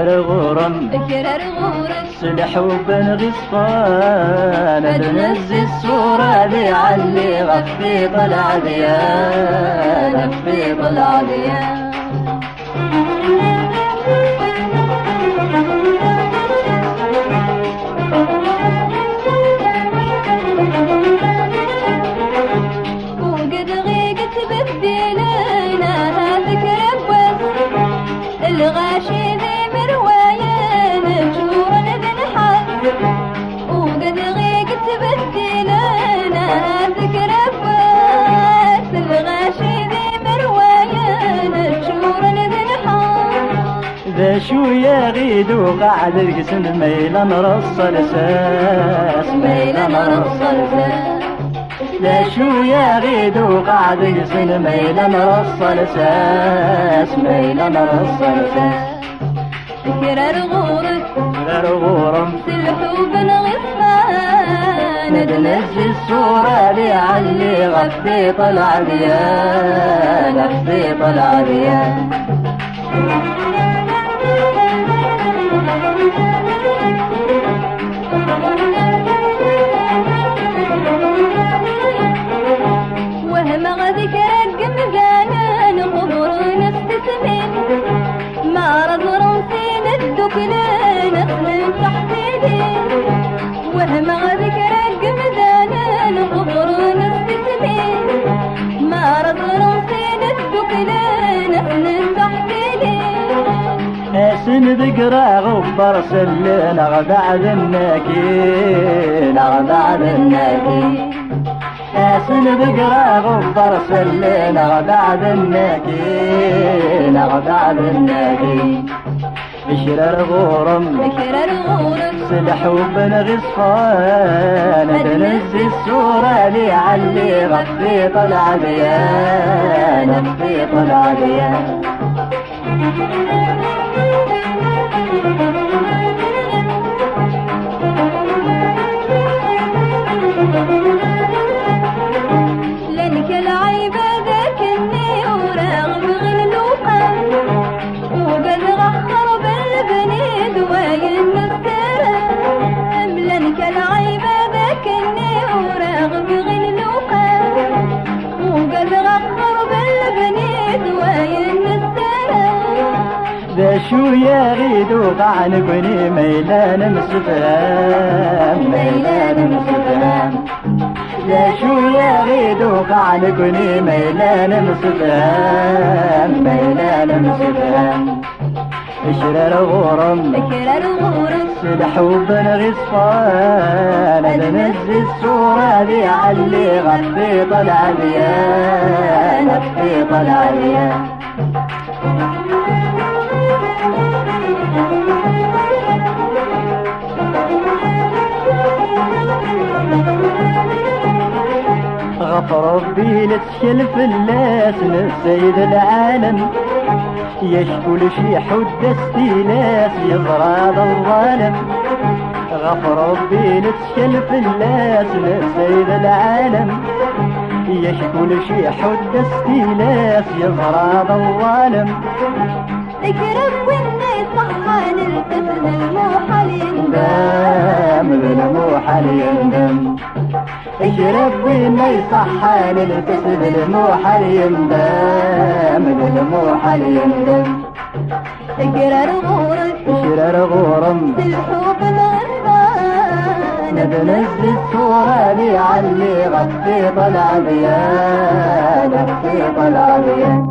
كرر غورن كرر غورن سلح وبن غصفان بنزي الصورة بيعلي غفيض العديان غفيض العديان بنحس ذا شو يا غيد وقعد القسم ميلا نرص الاساس ميلا نرص الفاس لا شو يا غيد وقعد القسم ميلا نرص الاساس ميلا نرص الاساس فكر الغورك غير غورم سلحوب الغصان نتنزل الصورة دي علي غفي طلع ديان غفي طلع Thank you. اسن بقرا غبر سلنا غدع ذناكين غدع ذناكين اسن بقرا غبر سلنا غدع ذناكين غدع ذناكين بشرر غورم ذكر الغورك سلح وبن غصفان تنزل الصورة لي علي غفي طلع ديان غفي طلع شو يا غيد وقعن كوني ميلان مستفهام ميلان مستفهام ذا شو يا غيد وقعن كوني ميلان مستفهام ميلان مستفهام اشرر غورم ذكر الغورك سلح وبن غصفان ننزل الصورة دي علي غفي طلع ديان غفي طلع ديان غفر ربي لتشكل في الناس سيد العالم يشكو لشي حد استيلاس يضرب الظالم. غفر ربي لتشكل في الناس سيد العالم يشكو لشي حد استيلاس يضرب الظالم. ذكرك والناس صحان الطفل الموحل يندم ذنموح يندم اشرب بينا يصحان الكسب الموح يندم ذنموح يندم ذكر الغورك اشرر غورم الحب الغصان نبنزل الصورة دي علي ديان غفي طلع ديان